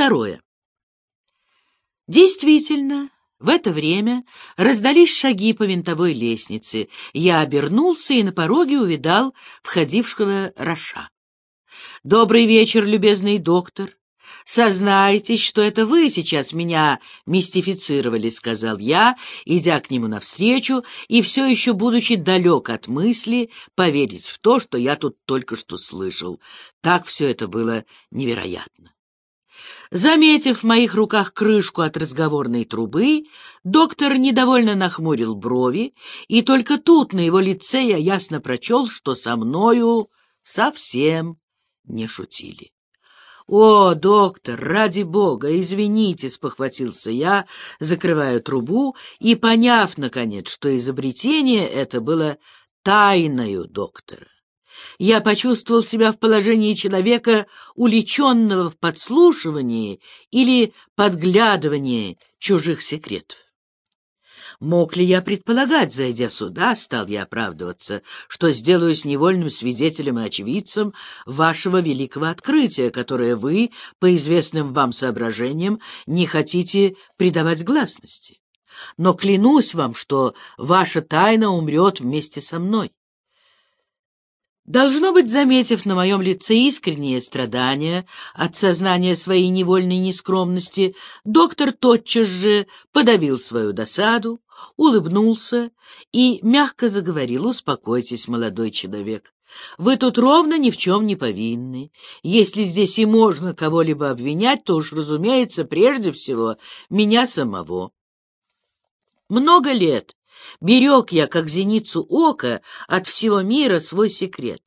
Второе. Действительно, в это время раздались шаги по винтовой лестнице. Я обернулся и на пороге увидал входившего Роша. «Добрый вечер, любезный доктор. Сознайтесь, что это вы сейчас меня мистифицировали», — сказал я, идя к нему навстречу и все еще будучи далек от мысли поверить в то, что я тут только что слышал. Так все это было невероятно. Заметив в моих руках крышку от разговорной трубы, доктор недовольно нахмурил брови, и только тут на его лице я ясно прочел, что со мною совсем не шутили. «О, доктор, ради бога, извините!» — спохватился я, закрывая трубу и поняв, наконец, что изобретение это было тайною доктора я почувствовал себя в положении человека, уличенного в подслушивании или подглядывании чужих секретов. Мог ли я предполагать, зайдя сюда, стал я оправдываться, что сделаюсь невольным свидетелем и очевидцем вашего великого открытия, которое вы, по известным вам соображениям, не хотите придавать гласности? Но клянусь вам, что ваша тайна умрет вместе со мной. Должно быть, заметив на моем лице искреннее страдание от сознания своей невольной нескромности, доктор тотчас же подавил свою досаду, улыбнулся и мягко заговорил «Успокойтесь, молодой человек, вы тут ровно ни в чем не повинны. Если здесь и можно кого-либо обвинять, то уж, разумеется, прежде всего меня самого». Много лет Берег я, как зеницу ока, от всего мира свой секрет.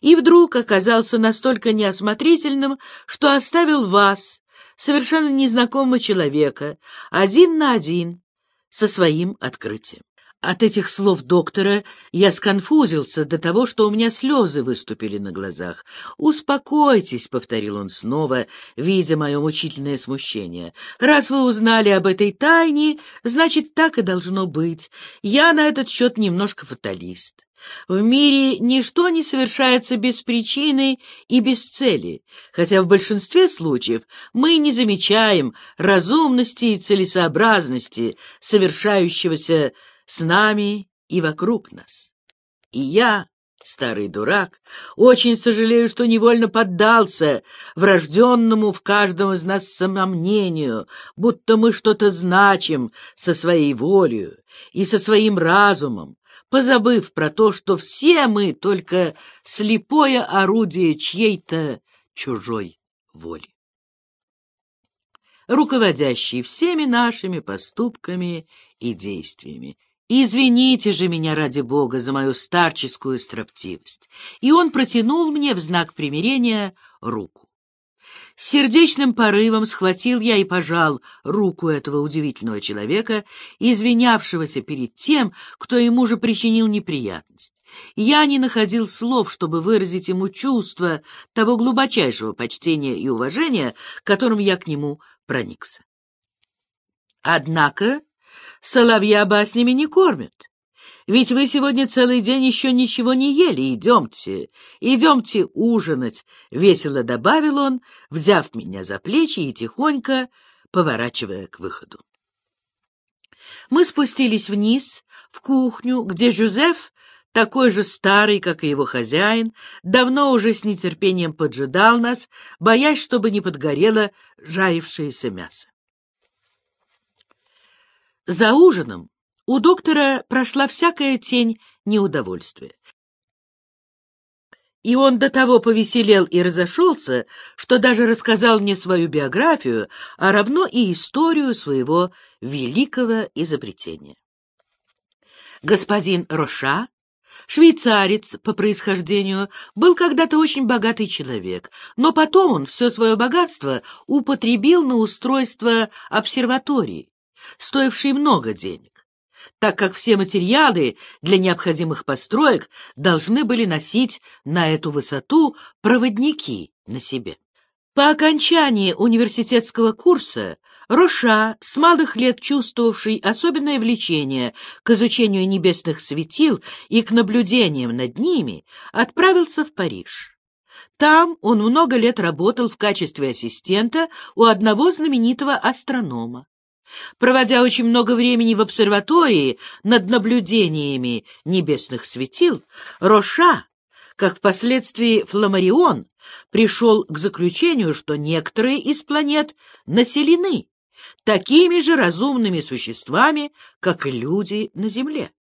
И вдруг оказался настолько неосмотрительным, что оставил вас, совершенно незнакомого человека, один на один со своим открытием. От этих слов доктора я сконфузился до того, что у меня слезы выступили на глазах. «Успокойтесь», — повторил он снова, видя мое мучительное смущение. «Раз вы узнали об этой тайне, значит, так и должно быть. Я на этот счет немножко фаталист. В мире ничто не совершается без причины и без цели, хотя в большинстве случаев мы не замечаем разумности и целесообразности совершающегося с нами и вокруг нас. И я, старый дурак, очень сожалею, что невольно поддался врожденному в каждом из нас самомнению, будто мы что-то значим со своей волей и со своим разумом, позабыв про то, что все мы только слепое орудие чьей-то чужой воли руководящий всеми нашими поступками и действиями. Извините же меня, ради бога, за мою старческую строптивость. И он протянул мне в знак примирения руку. С сердечным порывом схватил я и пожал руку этого удивительного человека, извинявшегося перед тем, кто ему же причинил неприятность. Я не находил слов, чтобы выразить ему чувство того глубочайшего почтения и уважения, которым я к нему проникся. Однако соловья баснями не кормят. Ведь вы сегодня целый день еще ничего не ели. Идемте, идемте ужинать, — весело добавил он, взяв меня за плечи и тихонько поворачивая к выходу. Мы спустились вниз, в кухню, где Жюзеф, такой же старый, как и его хозяин, давно уже с нетерпением поджидал нас, боясь, чтобы не подгорело жарившееся мясо. За ужином у доктора прошла всякая тень неудовольствия. И он до того повеселел и разошелся, что даже рассказал мне свою биографию, а равно и историю своего великого изобретения. Господин Роша, швейцарец по происхождению, был когда-то очень богатый человек, но потом он все свое богатство употребил на устройство обсерватории стоивший много денег, так как все материалы для необходимых построек должны были носить на эту высоту проводники на себе. По окончании университетского курса Роша, с малых лет чувствовавший особенное влечение к изучению небесных светил и к наблюдениям над ними, отправился в Париж. Там он много лет работал в качестве ассистента у одного знаменитого астронома. Проводя очень много времени в обсерватории над наблюдениями небесных светил, Роша, как впоследствии Фламарион, пришел к заключению, что некоторые из планет населены такими же разумными существами, как и люди на Земле.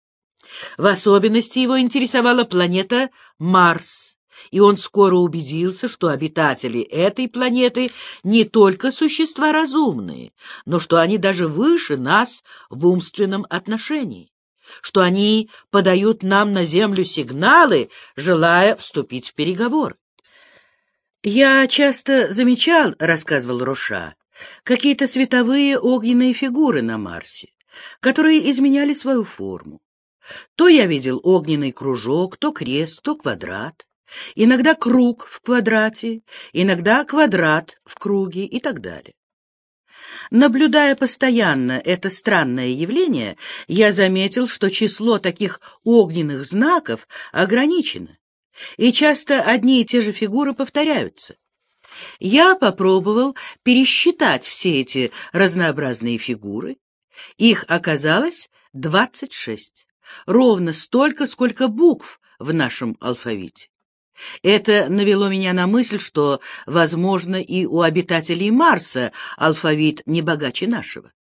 В особенности его интересовала планета Марс, и он скоро убедился, что обитатели этой планеты не только существа разумные, но что они даже выше нас в умственном отношении, что они подают нам на Землю сигналы, желая вступить в переговоры. «Я часто замечал, — рассказывал Роша, — какие-то световые огненные фигуры на Марсе, которые изменяли свою форму. То я видел огненный кружок, то крест, то квадрат, иногда круг в квадрате, иногда квадрат в круге и так далее. Наблюдая постоянно это странное явление, я заметил, что число таких огненных знаков ограничено, и часто одни и те же фигуры повторяются. Я попробовал пересчитать все эти разнообразные фигуры. Их оказалось двадцать шесть ровно столько, сколько букв в нашем алфавите. Это навело меня на мысль, что, возможно, и у обитателей Марса алфавит не богаче нашего.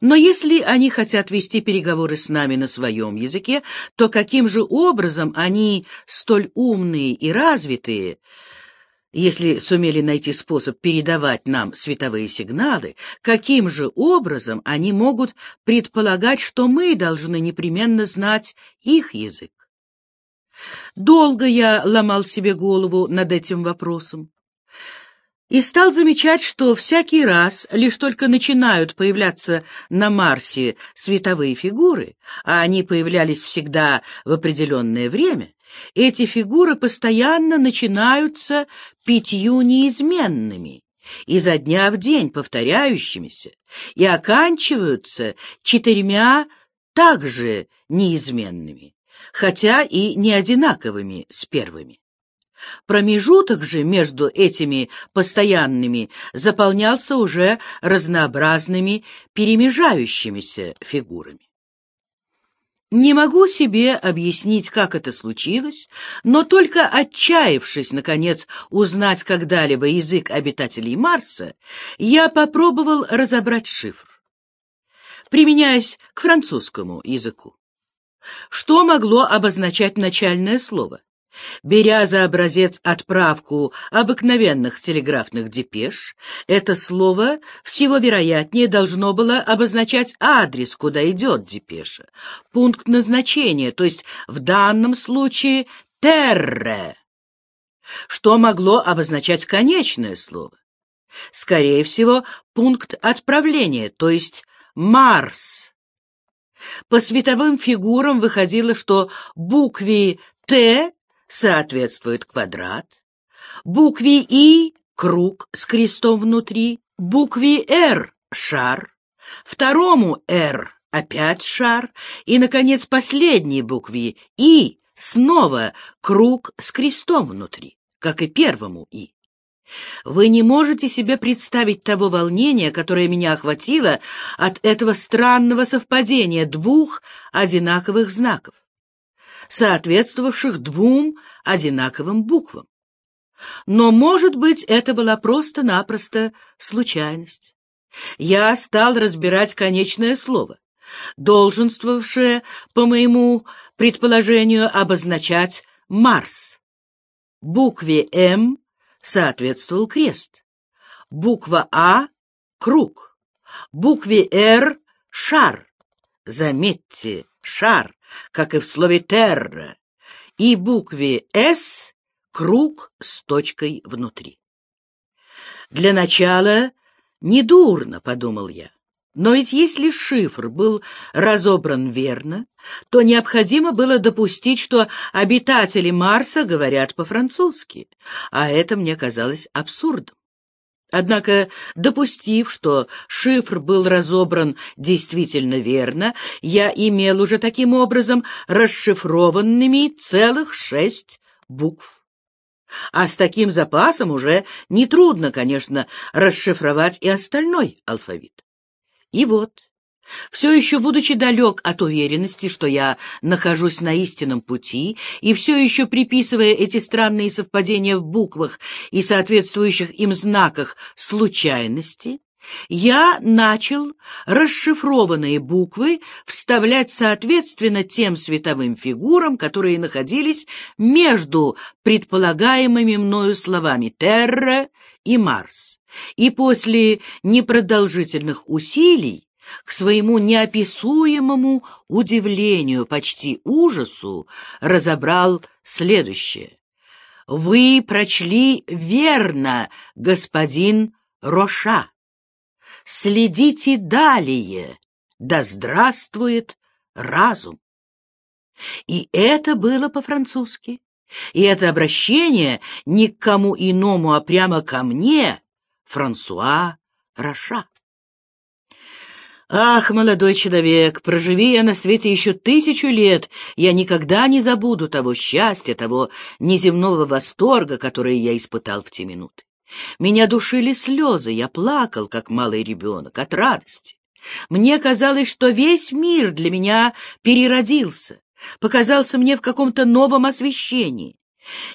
Но если они хотят вести переговоры с нами на своем языке, то каким же образом они, столь умные и развитые, если сумели найти способ передавать нам световые сигналы, каким же образом они могут предполагать, что мы должны непременно знать их язык? Долго я ломал себе голову над этим вопросом и стал замечать, что всякий раз лишь только начинают появляться на Марсе световые фигуры, а они появлялись всегда в определенное время, эти фигуры постоянно начинаются пятью неизменными, изо дня в день повторяющимися, и оканчиваются четырьмя также неизменными, хотя и не одинаковыми с первыми. Промежуток же между этими постоянными заполнялся уже разнообразными перемежающимися фигурами. Не могу себе объяснить, как это случилось, но только отчаявшись, наконец, узнать когда-либо язык обитателей Марса, я попробовал разобрать шифр, применяясь к французскому языку. Что могло обозначать начальное слово? Беря за образец отправку обыкновенных телеграфных депеш, это слово всего вероятнее должно было обозначать адрес, куда идет депеша, пункт назначения, то есть в данном случае «терре», что могло обозначать конечное слово. Скорее всего, пункт отправления, то есть «Марс». По световым фигурам выходило, что букве «Т» соответствует квадрат, букве «И» — круг с крестом внутри, букве «Р» — шар, второму «Р» — опять шар, и, наконец, последней букве «И» снова круг с крестом внутри, как и первому «И». Вы не можете себе представить того волнения, которое меня охватило от этого странного совпадения двух одинаковых знаков соответствовавших двум одинаковым буквам. Но, может быть, это была просто-напросто случайность. Я стал разбирать конечное слово, долженствовавшее, по моему предположению, обозначать «Марс». Букве «М» соответствовал крест, буква «А» — круг, букве «Р» — шар. Заметьте, шар как и в слове «терра», и букве «С» — круг с точкой внутри. Для начала недурно, — подумал я. Но ведь если шифр был разобран верно, то необходимо было допустить, что обитатели Марса говорят по-французски, а это мне казалось абсурдом. Однако, допустив, что шифр был разобран действительно верно, я имел уже таким образом расшифрованными целых шесть букв. А с таким запасом уже нетрудно, конечно, расшифровать и остальной алфавит. И вот, все еще будучи далек от уверенности, что я нахожусь на истинном пути, и все еще приписывая эти странные совпадения в буквах и соответствующих им знаках случайности, я начал расшифрованные буквы вставлять соответственно тем световым фигурам, которые находились между предполагаемыми мною словами «Терра» и «Марс». И после непродолжительных усилий к своему неописуемому удивлению, почти ужасу, разобрал следующее. «Вы прочли верно, господин Роша. Следите далее, да здравствует разум». И это было по-французски. И это обращение не к кому иному, а прямо ко мне, Франсуа Роша. Ах, молодой человек, проживи я на свете еще тысячу лет, я никогда не забуду того счастья, того неземного восторга, который я испытал в те минуты. Меня душили слезы, я плакал, как малый ребенок, от радости. Мне казалось, что весь мир для меня переродился, показался мне в каком-то новом освещении.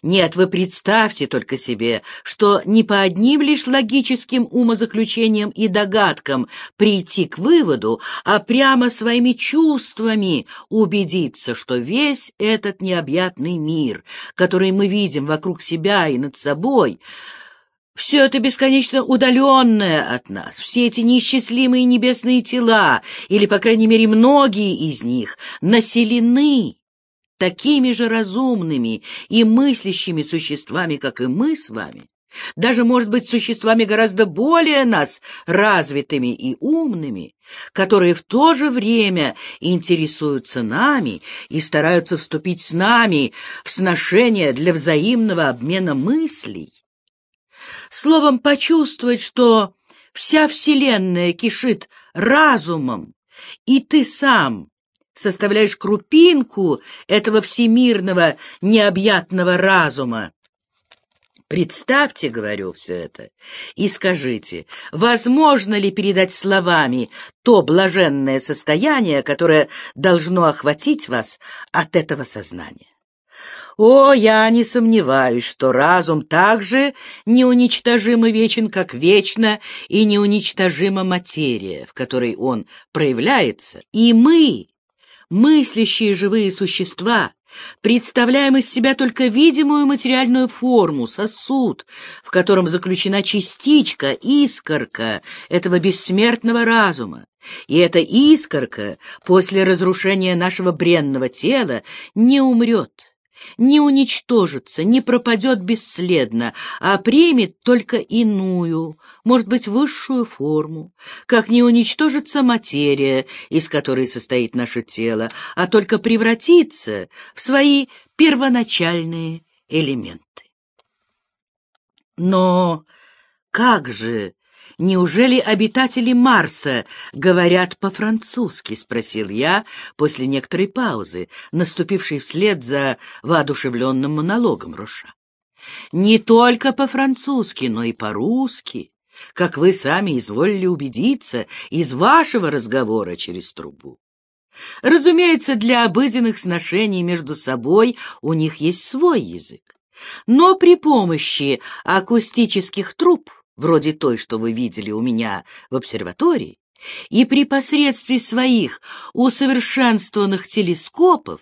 Нет, вы представьте только себе, что не по одним лишь логическим умозаключениям и догадкам прийти к выводу, а прямо своими чувствами убедиться, что весь этот необъятный мир, который мы видим вокруг себя и над собой, все это бесконечно удаленное от нас, все эти неисчислимые небесные тела, или, по крайней мере, многие из них, населены такими же разумными и мыслящими существами, как и мы с вами, даже, может быть, существами гораздо более нас развитыми и умными, которые в то же время интересуются нами и стараются вступить с нами в сношение для взаимного обмена мыслей. Словом, почувствовать, что вся Вселенная кишит разумом, и ты сам составляешь крупинку этого всемирного необъятного разума. Представьте, говорю, все это, и скажите, возможно ли передать словами то блаженное состояние, которое должно охватить вас от этого сознания? О, я не сомневаюсь, что разум также неуничтожим и вечен, как вечна и неуничтожима материя, в которой он проявляется, и мы, мыслящие живые существа, представляем из себя только видимую материальную форму, сосуд, в котором заключена частичка, искорка этого бессмертного разума. И эта искорка после разрушения нашего бренного тела не умрет не уничтожится, не пропадет бесследно, а примет только иную, может быть, высшую форму, как не уничтожится материя, из которой состоит наше тело, а только превратится в свои первоначальные элементы. Но как же «Неужели обитатели Марса говорят по-французски?» — спросил я после некоторой паузы, наступившей вслед за воодушевленным монологом Роша. «Не только по-французски, но и по-русски, как вы сами изволили убедиться из вашего разговора через трубу. Разумеется, для обыденных сношений между собой у них есть свой язык, но при помощи акустических труб вроде той, что вы видели у меня в обсерватории, и при посредстве своих усовершенствованных телескопов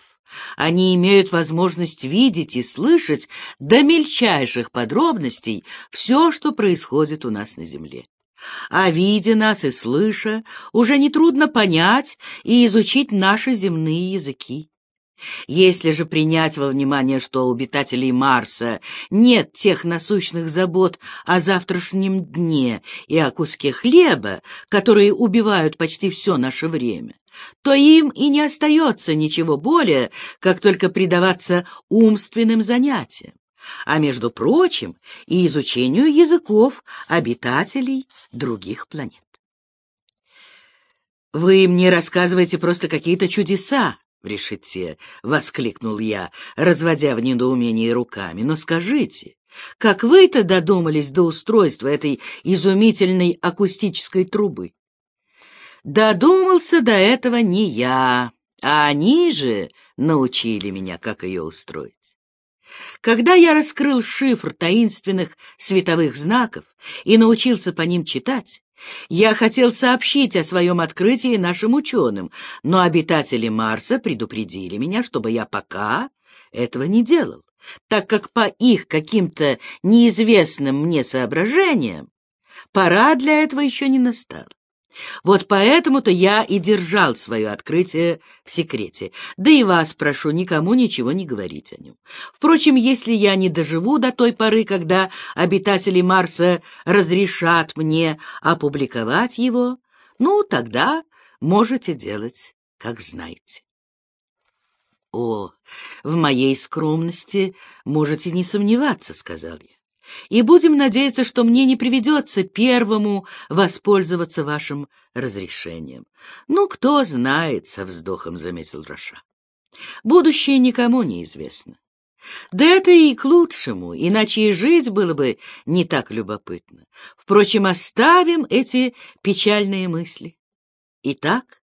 они имеют возможность видеть и слышать до мельчайших подробностей все, что происходит у нас на Земле. А видя нас и слыша, уже нетрудно понять и изучить наши земные языки. Если же принять во внимание, что у обитателей Марса нет тех насущных забот о завтрашнем дне и о куске хлеба, которые убивают почти все наше время, то им и не остается ничего более, как только предаваться умственным занятиям, а, между прочим, и изучению языков обитателей других планет. Вы мне рассказываете просто какие-то чудеса, в решете, — воскликнул я, разводя в недоумении руками. — Но скажите, Как вы-то додумались до устройства этой изумительной акустической трубы? Додумался до этого не я, а они же научили меня, как ее устроить. Когда я раскрыл шифр таинственных световых знаков и научился по ним читать, я хотел сообщить о своем открытии нашим ученым, но обитатели Марса предупредили меня, чтобы я пока этого не делал, так как по их каким-то неизвестным мне соображениям пора для этого еще не настала. Вот поэтому-то я и держал свое открытие в секрете. Да и вас прошу никому ничего не говорить о нем. Впрочем, если я не доживу до той поры, когда обитатели Марса разрешат мне опубликовать его, ну, тогда можете делать, как знаете. О, в моей скромности можете не сомневаться, — сказал я и будем надеяться, что мне не приведется первому воспользоваться вашим разрешением. Ну, кто знает, — со вздохом заметил Роша. Будущее никому не известно. Да это и к лучшему, иначе и жить было бы не так любопытно. Впрочем, оставим эти печальные мысли. Итак,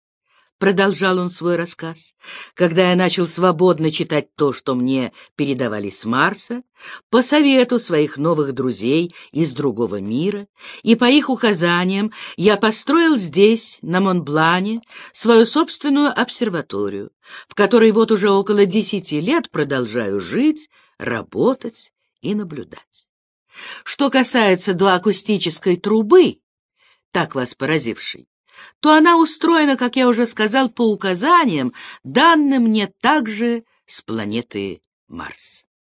продолжал он свой рассказ, когда я начал свободно читать то, что мне передавали с Марса, по совету своих новых друзей из другого мира, и по их указаниям я построил здесь, на Монблане, свою собственную обсерваторию, в которой вот уже около десяти лет продолжаю жить, работать и наблюдать. Что касается доакустической трубы, так вас поразившей, то она устроена, как я уже сказал, по указаниям, данным мне также с планеты Марс.